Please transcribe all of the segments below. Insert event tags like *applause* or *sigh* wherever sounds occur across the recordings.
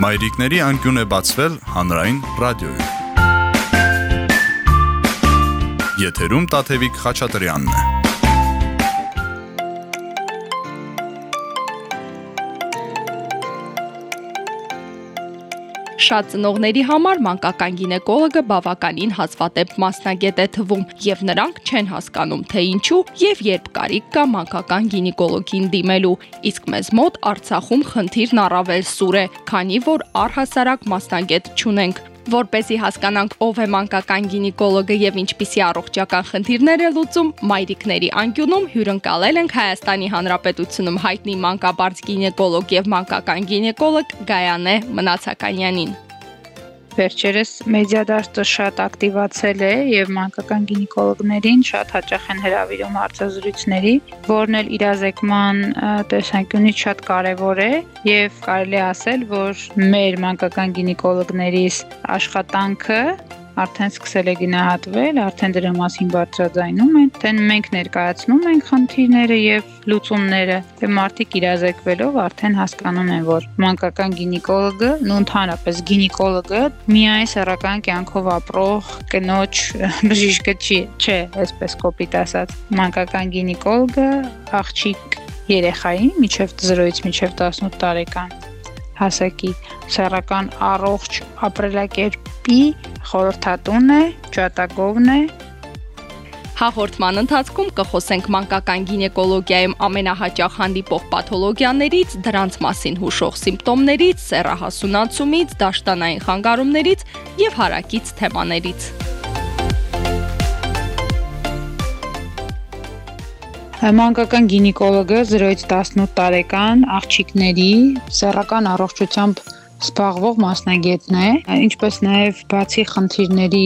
Մայրիկների անկյուն է բացվել հանրային ռադիոյում։ Եթերում Տաթևիկ Խաչատրյանն է։ Շատ ծնողների համար մանկական գինեկոլոգը բավականին հազվադեպ մասնագետ է թվում, եւ նրանք չեն հասկանում, թե ինչու եւ երբ կարիք կա մանկական գինեկոլոգին դիմելու։ Իսկ մեզ մոտ Արցախում խնդիրն առավել սուր է, քանի որ առհասարակ մասնագետ չունենք որպեսի հասկանանք ով է մանկական գինեկոլոգը եւ ինչպիսի առողջական խնդիրներ է լուծում, մայրիկների անկյունում հյուրընկալել ենք Հայաստանի Հանրապետությունում հայտնի մանկաբարձ գինեկոլոգ եւ մանկական գինեկոլոգ Գայանե Մնացականյանին վերջերս մեդիադաշտը շատ ակտիվացել է եւ մանկական գինեկոլոգներին շատ հաճախ են հրավիրում հարցազրույցների, որն էլ իրազեկման տեսանկյունից շատ կարեւոր է եւ կարելի ասել, որ մեր մանկական գինեկոլոգներիս աշխատանքը արդեն սկսել է գնահատվել, արդեն դրա մասին բարձրաձայնում են, թե մենք ներկայացնում ենք խնդիրները եւ լուծումները, թե մարդիկ իրազեկվելով արդեն հասկանում են, որ մանկական գինեկոլոգը, ու ընդհանրապես գինեկոլոգը միայն սեռական կյանքով ապրող կնոջ *laughs* բժիշկը չի, չէ, այսպես կոպիտ ասած։ Մանկական գինեկոլոգը աղջիկ երեխայի միջև 0-ից միջև 18 տարեկան հասակի սեռական առողջ ապրելակերպի խորհրդատուն է, ջատագովն է, Հաղորդման ընթացքում կխոսենք մանկական գինեկոլոգիայում ամենահաճախ հանդիպող պաթոլոգիաներից, դրանց մասին հուշող սիմպտոմներից, սեռահասունացումից, դաշտանային խանգարումներից եւ հարակից թեմաներից։ Մանկական գինեկոլոգը 0-ից 18 տարեկան աղջիկների սեռական առողջությամբ զբաղվող մասնագետն է, ինչպես նաև բացի խնդիրների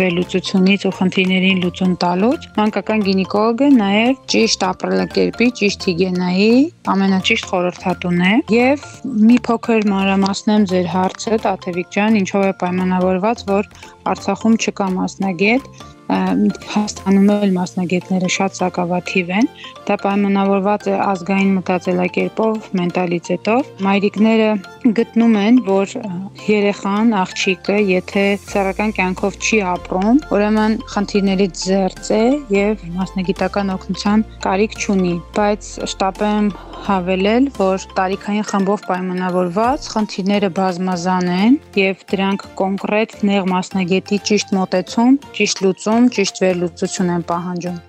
վերլուծությունից ու խնդիրներին լուծում տալուց մանկական գինեկոլոգը նաև ճիշտ ապրելակերպի, ճիշտ հիգիենայի ամենաճիշտ խորհրդատուն է եւ մի փոքր մանրամասնեմ ձեր հարցը Տաթևիկ ջան, ինչով է պայմանավորված, որ Արցախում չկա մասնագետ, Հայաստանում էլ մասնագետները շատ սակավաթիվ են։ Դա պայմանավորված է ազգային մտածելակերպով, մենտալիտետով։ Մայրիկները գտնում են, որ երեխան, աղջիկը, եթե սեռական կյանքով չի ապրում, ուրեմն խնդիրներից զերծ է եւ մասնագիտական օգնության կարիք չունի։ Բայց շտապեմ հավելել, որ տարիքային խմբով պայմանավորված խնդիրները բազմազան են եւ դրանք կոնկրետ նեղ մասնագետի ճիշտ մոտեցում, ճիշտ լուծում, ճիշտ վերլուծություն են պահանջում։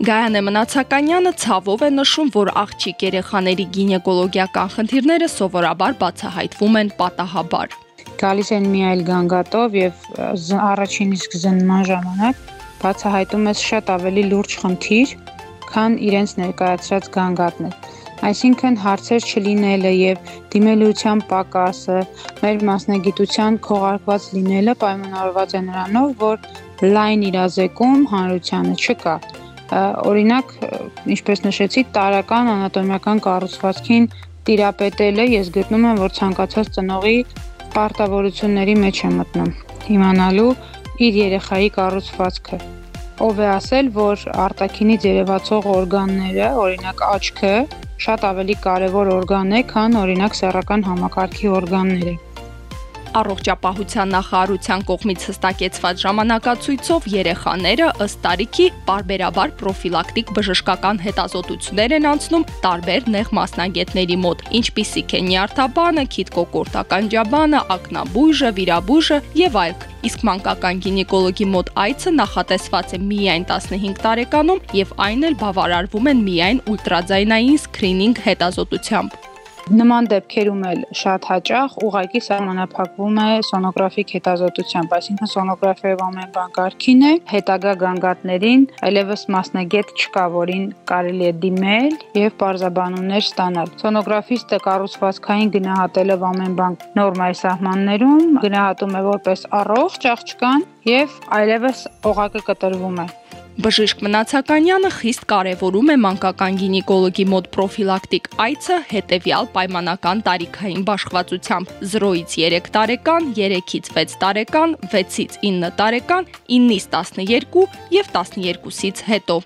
Գայանե Մնացականյանը ցավով է նշում, որ աղջիկ երեխաների գինեկոլոգիական խնդիրները սովորաբար բացահայտվում են պատահաբար։ Գալիս են մի այլ գանգատով եւ առաջին իսկ զննման ժամանակ բացահայտում է շատ ավելի լուրջ խնդիր, քան իրենց ներկայացրած գանգատն է։ Այսինքն հարցեր չլինելը եւ դիմելիության պակասը, մեր մասնագիտության քողարկված լինելը պայմանավորված է նրանով, որ լայն իրազեկում հանրությանը չկա։ Օրինակ, ինչպես նշեցի, տարական անատոմիական կառուցվածքին տիրապետելը ես գտնում եմ, որ ցանկացած ծնողի պարտավորությունների մեջ է մտնում։ Իմանալու իր երեխայի կառուցվածքը ով է ասել, որ արտաքինից երևացող օրգանները, օրինակ աչքը, շատ ավելի կարևոր օրգան է, քան օրինակ սեռական համակարգի օրգանները։ Առողջապահության նախարարության կողմից հստակեցված ժամանակացույցով երեխաները ըստ տարիքի բարբերաբար պրոֆիլակտիկ բժշկական հետազոտություններ են անցնում տարբեր նեղ մասնագետների մոտ, ինչպիսիք են նյարդաբանը, քիթկոկորտական ջաբանը, ակնաբույժը, վիրաբույժը եւ այլք։ Իսկ մանկական գինեկոլոգի մոտ այցը նախատեսված է միայն 15 տարեկանում եւ այն էլ բավարարվում են միայն ուլտրաձայնային սկրինինգ հետազոտությամբ։ Նման դեպքերում էլ շատ հաճախ ուղակի սահմանափակվում է սոնոգրաֆիկ հետազոտությամբ, այսինքն սոնոգրաֆիայով ամեն բան կարգին է, հետագա գանգատներին այլևս մասնագետ չկա, որին կարելի է դիմել եւ բարձաբանումներ ստանալ։ Սոնոգրաֆիստը կառուցվածքային գնահատելով ամեն բան նորմայի սահմաններում գնահատում է որպես առողջ աղջկան եւ այլևս օղակը կտրվում է։ Բժիշկ Մնացականյանը խիստ կարևորում է մանկական գինեկոլոգի մոտ պրոֆիլակտիկ այցը հետևյալ պայմանական տարիքային բաշխվածությամբ. 0-ից 3 տարեկան, 3-ից 6 տարեկան, 6-ից 9 տարեկան, 9-ից 12 եւ 12-ից հետո։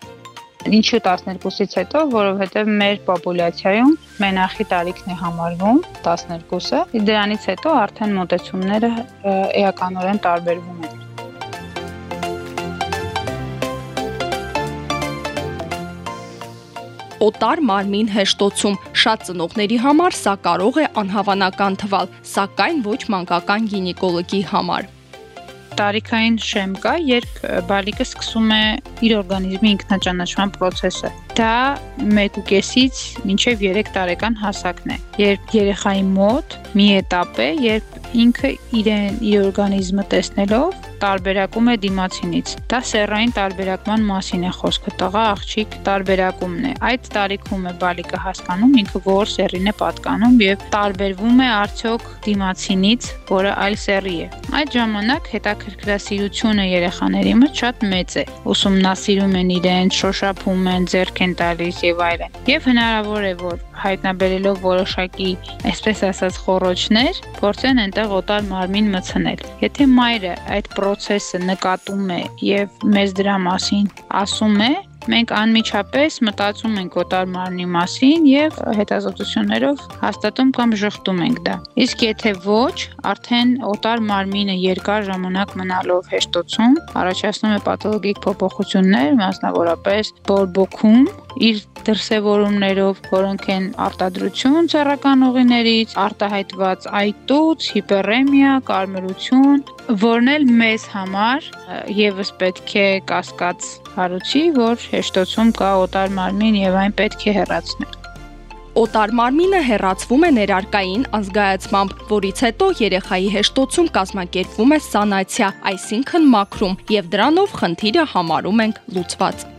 Ինչու 12-ից հետո, որովհետև մեր պոպուլյացիայում մենախի տարիքն է համարվում 12-ը։ Դրանից հետո արդեն մոտեցումները էականորեն տարբերվում են։ օտար մարմին հեշտոցում շատ ծնողների համար սա կարող է անհավանական թվալ, սակայն ոչ մանկական գինեկոլոգի համար տարիքային շեմ կա, երբ բալիկը սկսում է իր օրգանիզմի ինքնաճանաչման process-ը։ Դա 1.5-ից մինչև 3 տարեկան հասակն է, երբ երեխայի մոտ մի этап է, երբ ինքը իրեն իր օրգանիզմը տեսնելով տարբերակում է դիմացինից։ Դա սեռային տարբերակման մասին է խոսքը, տղա աղջիկ տարբերակումն է։ Այդ տարիքում է բալիկը հասկանում ինքը որ սեռին է պատկանում եւ տարբերվում է արդյոք դիմացինից, որը այլ սեռի է։ Այդ ժամանակ հետաքրքրասիրությունը երեխաների մոտ շատ մեծ է։ Ուսումնասիրում են իրեն, շոշափում են, ձեռք են տալիս եւ այլն։ Եվ հնարավոր է որ հայտնաբերելով որոշակի, այսպես ասած, խորոչներ, փորձեն այնտեղ օտար մարմին մցնել։ Եթե մայրը այդ process-ը նկատում է եւ մեզ դրա մասին ասում է, մենք անմիջապես մտածում ենք օտար մարմնի մասին եւ հետազոտություններով հաստատում կամ շղթում ենք դա։ Իսկ եթե ոչ, արդեն օտար մարմինը երկար ժամանակ մնալով հեշտոցում առաջացնում է պաթոլոգիկ փոփոխություններ, մասնավորապես բորբոքում, իր դրսևորումներով, որոնք են արտադրություն ցերական ուղիներից, արտահայտված այտուց, հիպերեմիա, կարմրություն, որն էլ մեզ համար եւս պետք է կասկած հարուցի, որ հեշտոցում կա օտար մարմին եւ այն պետք է հեռացնել։ Օտար մարմինը հեռացվում է ներարկային ազգայացմամբ, որից հետո երեխայի հեշտոցում կազմակերպվում է սանացիա, այսինքն մաքրում, եւ դրանով խնդիրը համարում ենք լուծված։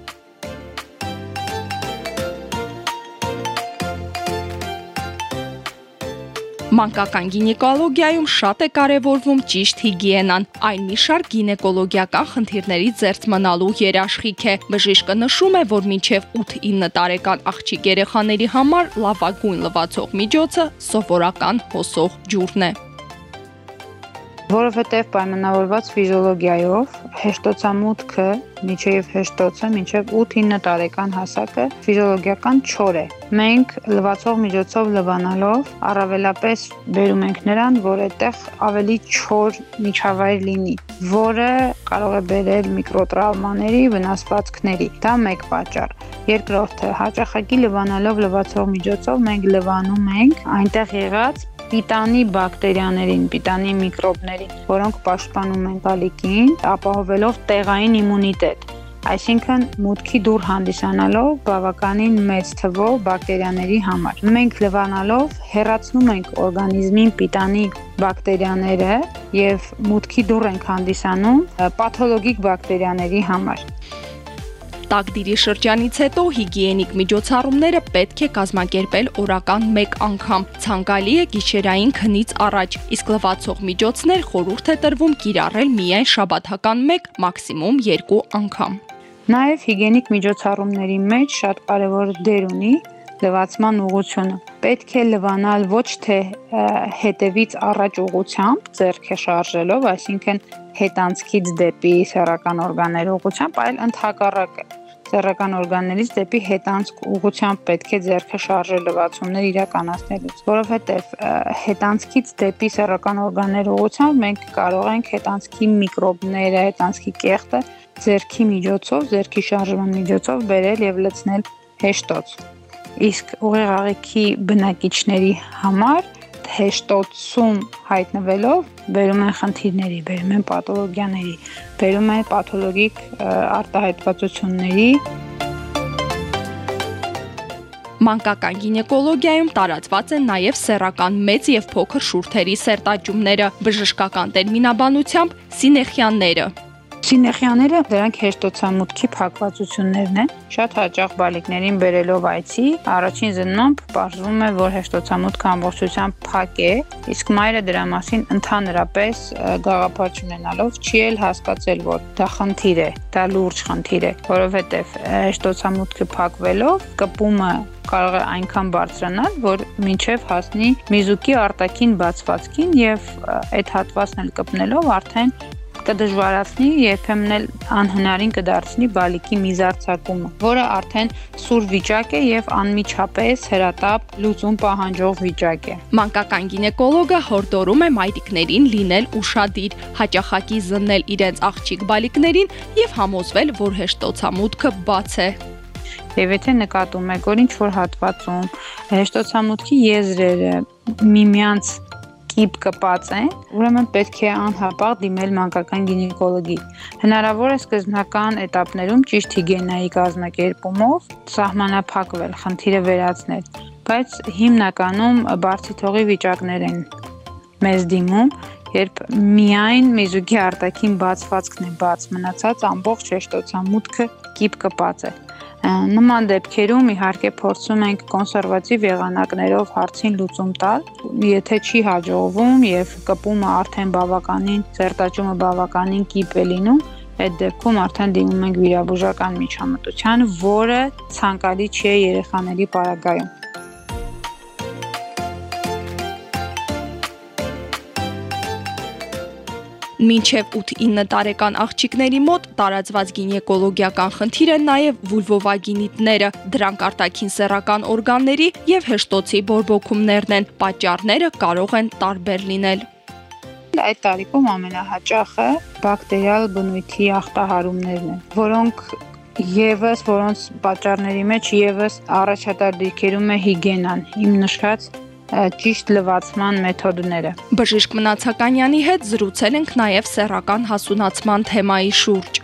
Մանկական գինեկոլոգիայում շատ է կարևորվում ճիշտ հիգիենան։ Այն մի շարք գինեկոլոգիական խնդիրներից զերծ մնալու երաշխիք է։ Բժիշկը նշում է, որ մինչև 8-9 տարեկան աղջիկ երեխաների համար լավագույն լվացող միջոցը սովորական հոսող ջուրն է որովհետև պայմանավորված ֆիզիոլոգիայով հեշտոցամուտքը միջև հեշտոցը մինչև 8-9 տարեկան հասակը ֆիզիոլոգիական չոր է։ Մենք լվացող միջոցով լվանալով առավելապես բերում ենք նրան, որ այդտեղ ավելի չոր միջավայր լինի, որը կարող է բերել միկրոտրավմաների, վնասվածքների։ Դա մեկ պատճառ։ Երկրորդը, հաճախակի լվանալով լվացող միջոցով մենք լվանում ենք այնտեղ եղած պիտանի բակտերիաներին, պիտանի միկրոբներին, որոնք պաշտպանում են բալիկին, ապահովելով տեղային իմունիտետ։ Այսինքն մուտքի դուր հանդիսանալով բավականին մեծ թվով բակտերիաների համար։ Մենք լվանալով հեռացնում ենք օրգանիզմին պիտանի բակտերիաները եւ մուտքի դուր ենք հանդիսանում պաթոլոգիկ բակտերիաների համար։ Տակդիրի շրջանից հետո հիգիենիկ միջոցառումները պետք է կազմակերպել օրական 1 անգամ։ Ցանկալի է գիշերային քնից առաջ, իսկ լվացող միջոցներ խորհուրդ է տրվում կիրառել միայն շաբաթական 1, մաքսիմում 2 անգամ։ Նաև հիգիենիկ միջոցառումների մեջ շատ կարևոր դեր ունի լվացման ուղությունը։ Պետք է լվանալ ոչ թե հետևից առաջ ուղությամբ, ձեռքը շարժելով, այսինքն հետանցքից դեպի սեռական օրգանների ուղությամբ, այլ ընդհակառակը սեռական օրգաններից դեպի հետանցք ուղությամբ պետք է ձեռքը շարժել լվացումներ իրականացնելուց, որովհետև հետանցքից դեպի սեռական օրգաններ ուղությամբ մենք կարող ենք հետանցքի միկրոբները, հետանցքի կեղտը ձեռքի միջոցով, ձեռքի շարժման միջոցով բերել եւ լցնել հեշտոց իսկ ուղիղ աղիքի բնակիչների համար հեշտոցում հայտնվելով բերում են խնդիրների, բերում են պաթոլոգիաների, բերում են պաթոլոգիկ արտահայտվածությունների Մանկական գինեկոլոգիայում տարածված են նաև սեռական մեծ եւ փոքր շուրթերի սերտաճումները, բժշկական տերմինաբանությամբ սինեխիանները։ Սինեխիաները դրանք հեշտոցամուտքի փակվածություններն են։ Շատ հաճախ բալիկներին բերելով այցի, առաջին զննումբ բարձվում է, որ հեշտոցամուտքը ամբողջությամբ փակ է, իսկ մայրը դրա մասին ընդհանրապես գաղափար չունենալով չի էլ հասկացել, որ դա խնդիր է, դա լուրջ խնդիր է, որովհետև հեշտոցամուտքը փակվելով կպումը կարող է այնքան բարձրանալ, որ մինչև հասնի միզուկի արտաքին բացվածքին եւ այդ հատվածն էլ կպնելով արդեն կդժվարացնի, երբեմն էլ անհնարին կդարձնի բալիկի միզարցակումը, որը արդեն սուր վիճակ է եւ անմիջապես հրատապ լուծում պահանջող վիճակ է։ Մանկական գինեկոլոգը հորդորում է մայրիկներին լինել ուշադիր, հաճախակի զննել իրենց աղջիկ բալիկներին եւ համոզվել, որ հեշտոցամուտքը բաց է։ Եվ եթե նկատում եք, որ ինչ որ հատվածում հեշտոցամուտքի եզրերը միմյանց կիպ կպած են, ուրեմն պետք է անհապաղ դիմել մանկական գինեկոլոգի։ Հնարավոր է սկզբնական этаպներում ճիշտ հիգիենայի կազմակերպումով սահմանափակվել, խնդիրը վերացնել, բայց հիմնականում բարձի թողի վիճակներ են մեզ դիմում, երբ միայն մեզուկի արտաքին բացվածքն է բաց, մնացած ամբողջ շեշտոցամուտքը կիպ կպած է։ Նման դեպքերում իհարկե փորձում ենք կոնսերվատիվ եղանակներով հարցին լուծում տալ։ Եթե չի հաջողվում եւ կպումը արդեն բավականին, ծերտաճումը բավականին կիպ է լինում, այդ դեպքում արդեն դիմում ենք վիրաբուժական միջամտության, որը ցանկալի չէ երեխաների պարագայում։ Մինչև 8-9 տարեկան աղջիկների մոտ տարածված գինեկոլոգիական խնդիր են նաև վուլվովագինիտները։ Դրանք արտաքին սեռական օրգանների եւ հեշտոցի բորբոքումներն են։ Պատճառները կարող են տարբեր լինել։ Այդ տարիքում ամենահաճախը բակտերիալ բնույթի ախտահարումներն են, որոնք Եվս որոնց պատճառների մեջ եւս առաջատար դիրքերում է հիգիենան, իմ նշած ճիշտ լվացման մեթոդները։ Բժիշկ Մնացականյանի հետ զրուցել ենք նաև սեռական հասունացման թեմայի շուրջ։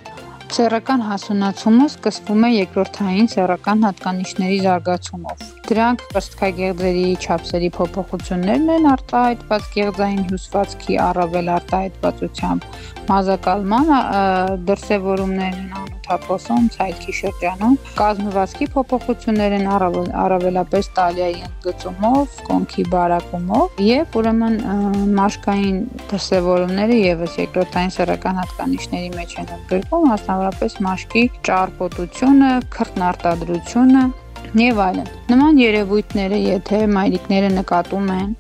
Սեռական հասունացումը սկսվում է երկրորդային սեռական հատկանիշների զարգացումով։ Դրանք ըստքագեղձերի չափսերի փոփոխություններն են արտահայտված գեղձային հյուսվածքի առավել արտահայտվածությամբ, մազակալման դրսևորումներն են թափոսում, ցայլքի շրջանում կազմվածքի փոփոխություններ են առավել, առավելապես տալիայի ընդգծումով, կոնքի բարակումով եւ ուրեմն մաշկային դրսևորումները եւս երկրորդային սեռական հատկանիշների մեջ են ընդգրկում, մասնավորապես մաշկի ճարպոտությունը, քրտնարտադրությունը եւ այլն։ Նման երևույթները, եթե մայրիկները նկատում են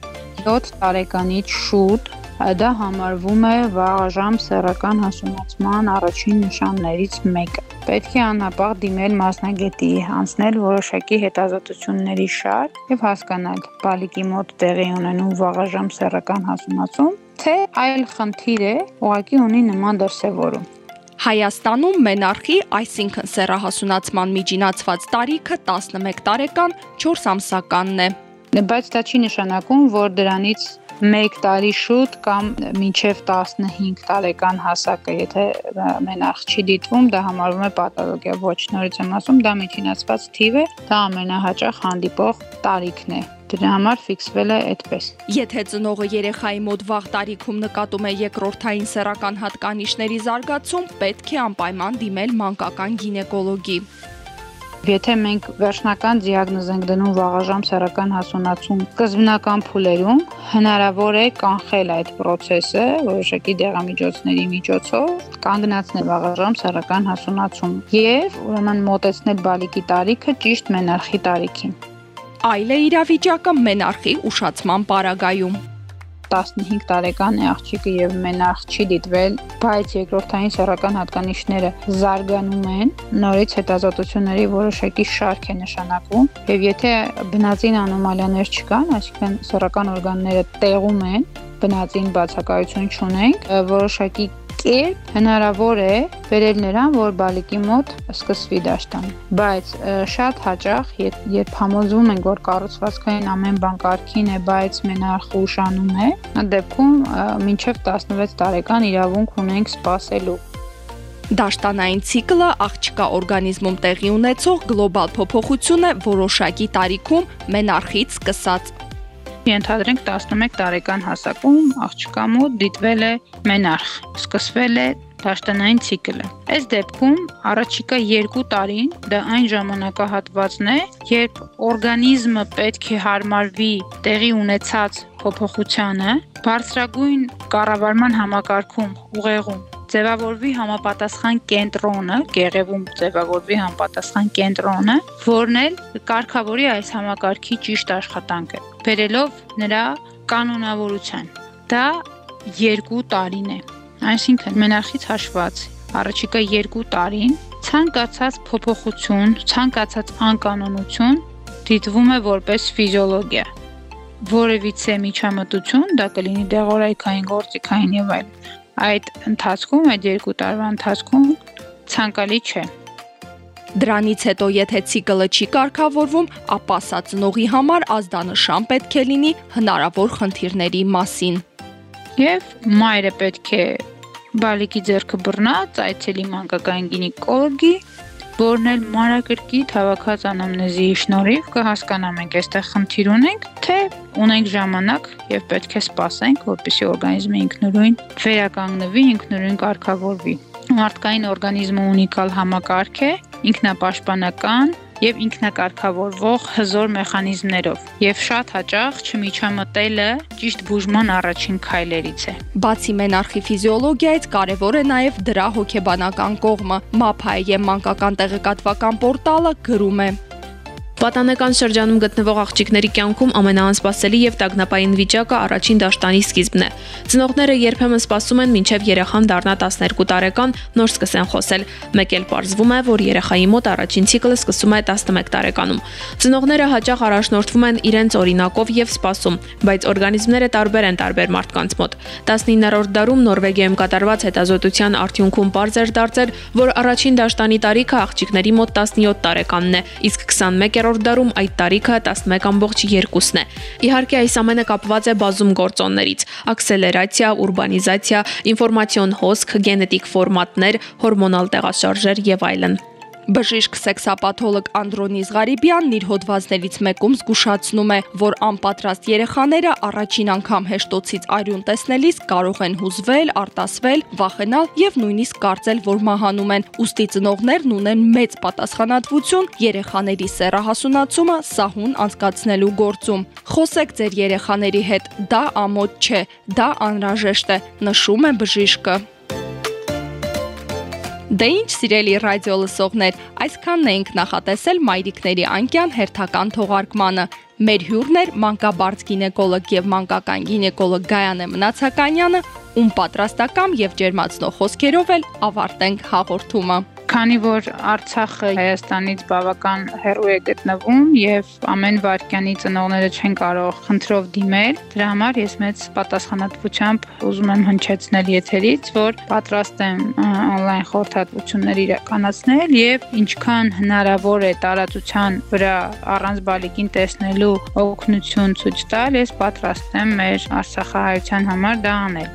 7 տարեկանից շուտ դա համարվում է վաղաժամ սեռական հասունացման առաջին նշաններից մեկը։ Պետք է անապաղ դիմել մասնագետի, անցնել որոշակի հետազոտությունների շարք եւ հասկանալ բալիկի մոտ տեղի ունենում վաղաժամ սեռական հասունացում, թե այլ խնդիր է, ուղղակի ունի նման դրսևորում։ Հայաստանում մենարխի, այսինքն սեռահասունացման միջինացված տարիքը 11 տարեկան 4 ամսականն է։ Բայց դա չի նշանակում, որ դրանից 1 տարի շուտ կամ մինչև 15 տարեկան հասակը, եթե մենախ չի դիտվում, դա համարվում է պաթոլոգիա։ Ոչ, նորից եմ ասում, դա միջինացված թիվ է, դա ամենահաճախ հանդիպող տարիքն է դրա համար ֆիքսվել է այդպես։ Եթե ծնողը երեխայի մոտ վաղ տարիքում նկատում է երկրորդային սեռական հատկանիշների զարգացում, պետք է անպայման դիմել մանկական գինեկոլոգի։ Եթե մենք վերջնական դիագնոզ ենք դնում վաղաժամ սեռական հասունացում սկզբնական փուլերում, հնարավոր է կանխել այդ process-ը որոշակի դեղամիջոցների միջոցով, կանգնացնել վաղաժամ սեռական հասունացում եւ ուրեմն մոտեցնել բալիկի տարիքը ճիշտ մենարխի տարիքին։ Այլ է իրավիճակը մենարխի ուշացման պարագայում։ 15 տարեկան է աղջիկը եւ մենախ չի դիտվել, բայց երկրորդային սեռական հատկանիշները զարգանում են, նորից հետազոտությունների որոշակի շարք է նշանակվում եւ եթե բնածին անոմալիաներ չկան, այսինքն սեռական օրգանները տեղում են, բնածին բացակայություն չունենք, որոշակի կերպ հնարավոր է վերել նրան, որ բալիկի մոտ սկսվի դաշտան։ Բայց շատ հաճախ, երբ համոզվում ենք, որ կառուցվածքային ամեն բան կարքին է, բայց մենարխը ուշանում է, այդ դեպքում մինչև 16 տարեկան իրավունք ունենք սпасելու Դաշտանային ցիկլը աղջկա օրգանիզմում տեղի ունեցող գլոբալ փոփոխություն է որոշակի տարիքում մենարխից սկսած Ենթադրենք 11 տարեկան հասակում աղջկա մոտ դիտվել է մենարխ, սկսվել է դաշտանային ցիկլը։ Այս դեպքում առաջիկա 2 տարին դա այն ժամանակահատվածն է, երբ օրգանիզմը պետք է հարմարվի տեղի ունեցած փոփոխությանը, բարձրագույն կառավարման համակարգում ուղեղում ձևավորվի համապատասխան կենտրոնը, գեղևում ձևավորվի համապատասխան կենտրոնը, որն էլ կարգավորի այս համակարգի ճիշտ աշխատանքը, բերելով նրա կանոնավորության։ Դա 2 տարին է։ Այսինքն մենարխից հաշված առաջիկա 2 տարին ցանկացած փոփոխություն, ցանկացած անկանոնություն դիտվում է որպես ֆիզիոլոգիա որևիցե միջամտություն, դա կլինի դեղորայքային, գործիքային եւ այլն, այդ ընթացքում, այդ երկու տարվա ընթացքում ցանկալի չէ։ Դրանից հետո եթե ցիկլը չի կարգավորվում, ապա սա ծնողի համար ազդանշան պետք է լինի հնարավոր խնդիրների մասին։ Եվ մայրը պետք է բալիկի ձեռքը բռնած այցելի մանկական գինեկոլոգի, որն էլ մանրակրկիտ հավաքած անամնեզի շնորհիվ կհասկանա մենք այստեղ խնդիր ունենք, թե ունենք ժամանակ եւ պետք է սպասենք, որպեսզի օրգանիզմը ինքնուրույն վերականգնվի, ինքնուրույն կարգավորվի։ Մարդկային օրգանիզմը ունիկալ համակարգ է, ինքնապաշտպանական, եւ ինքնակարգավորվող հզոր մեխանիզմներով եւ շատ հաճախ չմիջամտելը ճիշտ բուժման առաջին քայլերից է։ Բացի մենարխի ֆիզիոլոգիայից կարևոր է նաեւ դրա հոգեբանական կողմը։ MAPA-ի մանկական տեղեկատվական պորտալը գրում է. Պատանեկան շրջանում գտնվող աղջիկների կյանքում ամենաանսպասելի եւ տագնապային վիճակը առաջին դաշտանի սկիզբն է։ Ծնողները երբեմն սպասում են մինչեւ երեխան դառնա 12 տարեկան, նոր սկսեն խոսել։ Մեկ էլ ողջվում է, որ երեխայի մոտ առաջին ցիկլը սկսում է 11 տարեկանում։ Ծնողները հաճախ առաջնորդվում են իրենց օրինակով եւ սպասում, բայց օրգանիզմները տարբեր են տարբեր մարդկանց մոտ։ 19-րդ դարում Նորվեգիայում կատարված հետազոտության արդյունքում པարզ էր դարձել, որ առաջին դաշտանի տարիքը աղջիկների մոտ 17 տարեկանն է, իսկ 21 20-րդ դարում այդ տարիքը 11.2-ն է։ Իհարկե այս ամենը կապված է բազում գործոններից՝ աքսելերացիա, ուրբանիզացիա, ինֆորմացիոն հոսք, գենետիկ ֆորմատներ, հորմոնալ տեղաշարժեր եւ այլն։ Բժիշկ սեքսապաթոլոգ Անդրոնի Զղարիբյանն իր հոդվածներից մեկում զգուշացնում է, որ անպատրաստ երեխաները առաջին անգամ հեշտոցից արյուն տեսնելիս կարող են հուզվել, արտասվել, վախենալ եւ նույնիսկ կարծել, որ մահանում են։ Ոստի ծնողներն ունեն մեծ պատասխանատվություն երեխաների սեռահասունացումը սահուն անցկացնելու գործում։ Խոսեք ձեր երեխաների հետ, դա ամոթ չէ, դա անհրաժեշտ է, նշում է բժիշկը։ Դե ինչ սիրելի ռադիո լսողներ, այսքանն էինք նախատեսել մայրիկների անկյան հերթական թողարկմանը։ Մեր հյուրն էր մանկաբարձ գինեկոլոգ եւ մանկական գինեկոլոգ Գայանե Մնացականյանը, ում պատրաստական եւ ջերմացնող խոսքերով էլ ավարտենք հաղորդումը։ Քանի որ Արցախը Հայաստանից բավական հեռու է գտնվում եւ ամեն վարքյանի ծնողները չեն կարող խնդրով դիմել, դրա համար ես մեծ պատասխանատվությամբ ուզում եմ հնչեցնել եթերից, որ պատրաստ եմ on-line խորհրդատվություններ իրականացնել եւ ինչքան հնարավոր է տարածության վրա առանց բալիկին տեսնելու օգնություն ցույց տալ, ես պատրաստ եմ մեր Արցախահայության համար դա անել։